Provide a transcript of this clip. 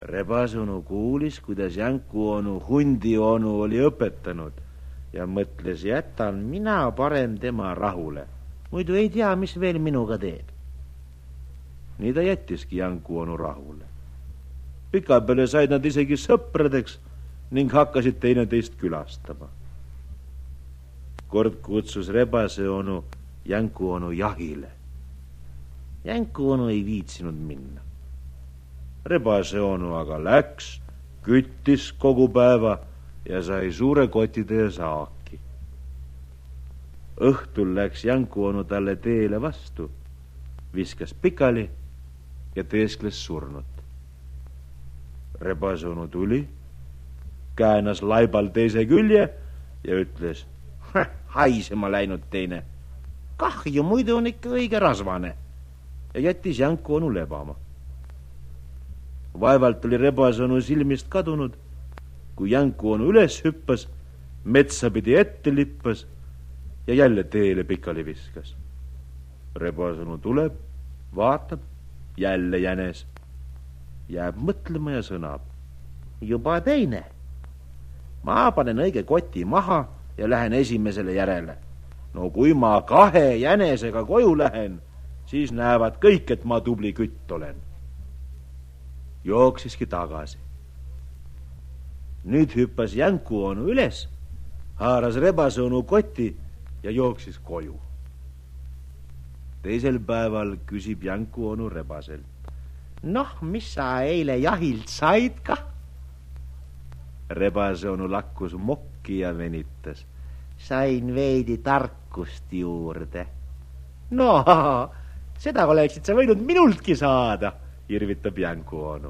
rebasonu kuulis, kuidas Janku onu hundi onu oli õpetanud ja mõtles, jätan mina parem tema rahule, muidu ei tea, mis veel minuga teeb. nii ta jättiski Janku onu rahule. pikapeale said nad isegi sõpradeks ning hakkasid teineteist külastama. kord kutsus rebase onu Janku onu jahile. Janku onu ei viitsinud minna rebase onu aga läks, küttis kogu päeva ja sai suure kotitäie saaki. õhtul läks Janku onu talle teele vastu, viskas pikali ja teeskles surnut. rebase onu tuli, käänas laibal teise külje ja ütles haisema läinud teine. kahju, muidu on ikka õige rasvane ja jättis Janku onu lebama vaevalt oli rebasonu silmist kadunud, kui Janku onu üles hüppas, metsa pidi ette lippas ja jälle teele pikali viskas. rebasonu tuleb, vaatab, jälle jänes, jääb mõtlema ja sõnab. juba teine. ma panen õige koti maha ja lähen esimesele järele. no kui ma kahe jänesega koju lähen, siis näevad kõik, et ma tubli kütt olen jooksiski tagasi. nüüd hüppas Jänku onu üles, haaras rebase onu koti ja jooksis koju. teisel päeval küsib Jänku onu rebaselt. noh, mis sa eile jahilt said kah? rebase onu lakkus mokki ja venitas. sain veidi tarkust juurde. no, seda oleksid sa võinud minultki saada irvitab Jänku onu.